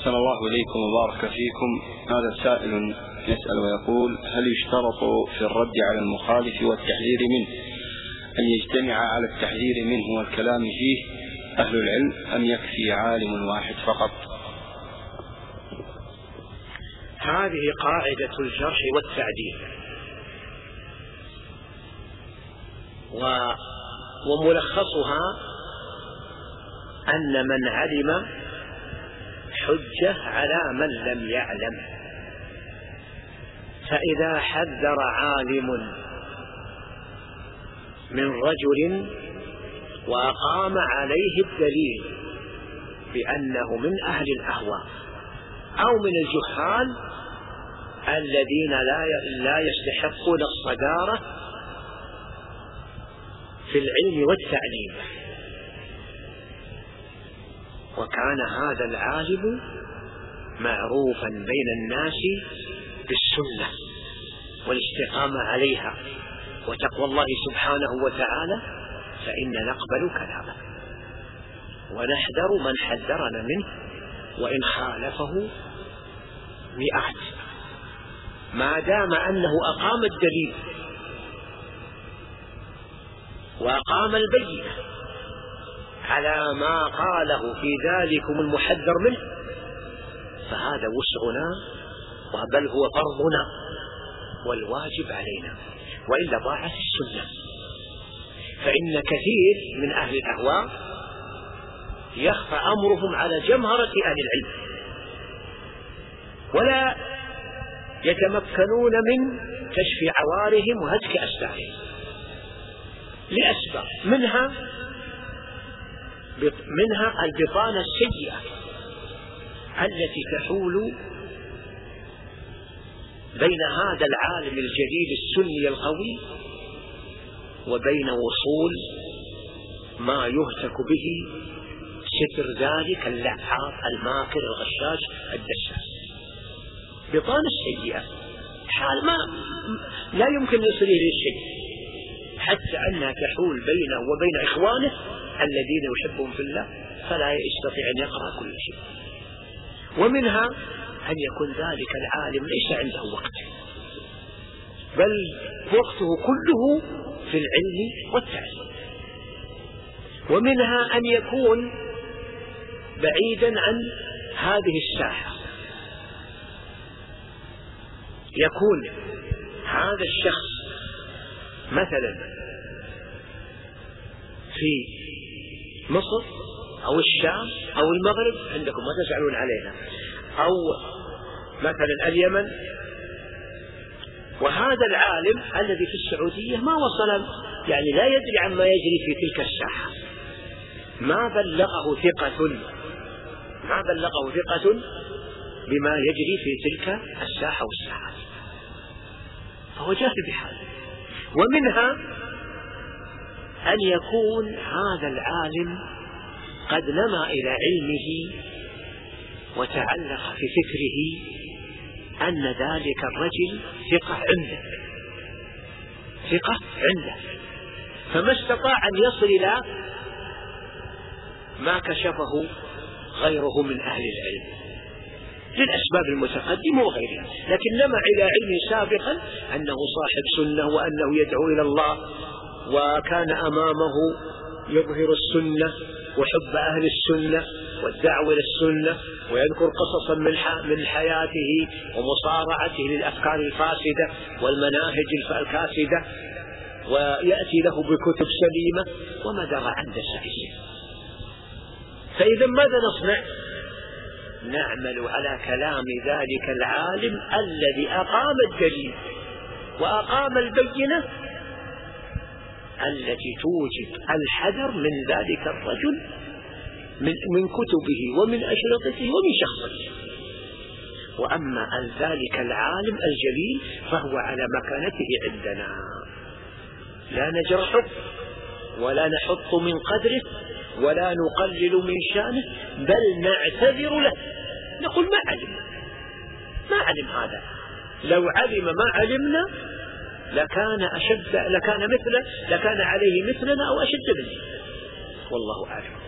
أحسن الله إليكم وبارك فيكم. هذا سائل يسأل ويقول هل يشترط في الرد على المخالف والتحذير منه أن يجتمع على التحذير منه والكلام فيه أهل العلم أم يكفي عالم واحد فقط؟ هذه قاعدة الجرح والتعديل. و وملخصها أن من علم حجة على من لم يعلم. فإذا حذر عالم من رجل وأقام عليه الدليل بأنه من أهل الأهواء أو من الجهال الذين لا لا يستحقون الصدارة في العلم والتعليم. وكان هذا العالم معروفا بين الناس بالسنة والاستقامة عليها وتقوى الله سبحانه وتعالى فإن نقبل كلامه. ونحذر من حذرنا منه وإن خالفه مئات. ما دام أنه أقام الدليل وأقام البينة على ما قاله في ذلكم المحذر منه. فهذا وسعنا بل هو فرضنا والواجب علينا وإلا ضاعت السنة. فإن كثير من أهل الأهواء يخفى أمرهم على جمهرة أهل العلم. ولا يتمكنون من كشف عوارهم وهتك أسبابهم لأسباب منها منها البطانة السيئة التي تحول بين هذا العالم الجديد السني القوي وبين وصول ما يهتك به ستر ذلك اللعاب الماكر الغشاش الدساس. بطانة السيئة حال ما لا يمكن يصل إليه شيء حتى أنها تحول بينه وبين إخوانه الذين يحبهم في الله فلا يستطيع أن يقرأ كل شيء. ومنها أن يكون ذلك العالم ليس عنده وقت. بل وقته كله في العلم والتعليم ومنها أن يكون بعيدا عن هذه الساحة. يكون هذا الشخص مثلا في مصر أو الشام أو المغرب عندكم ما تسألون عليها أو مثلا اليمن. وهذا العالم الذي في السعودية ما وصل يعني لا يدري عما يجري في تلك الساحة. ما بلغه ثقة ما بلغه ثقة بما يجري في تلك الساحة والساحات فهو جاهل بحاله ومنها أن يكون هذا العالم قد نما إلى علمه وتعلق في فكره أن ذلك الرجل ثقة عنده. ثقة عنده. فما استطاع أن يصل إلى ما كشفه غيره من أهل العلم. للأسباب المتقدمة وغيرها. لكن نما إلى علم سابقا أنه صاحب سنة وأنه يدعو إلى الله. وكان أمامه يظهر السنة وحب أهل السنة والدعوة إلى السنة ويذكر قصصا من من حياته ومصارعته للأفكار الفاسدة والمناهج الكاسدة ويأتي له بكتب سليمة وما درى عن دسائسه فإذا ماذا نصنع؟ نعمل على كلام ذلك العالم الذي أقام الدليل وأقام البينة التي توجب الحذر من ذلك الرجل من, من كتبه ومن أشرطته ومن شخصته وأما عن ذلك العالم الجليل فهو على مكانته عندنا. لا نجرحه ولا نحط من قدره ولا نقلل من شأنه بل نعتذر له. نقول ما علم ما علم هذا. لو علم ما علمنا لكان أشد لكان مثله لكان عليه مثلنا أو أشد منه. والله أعلم.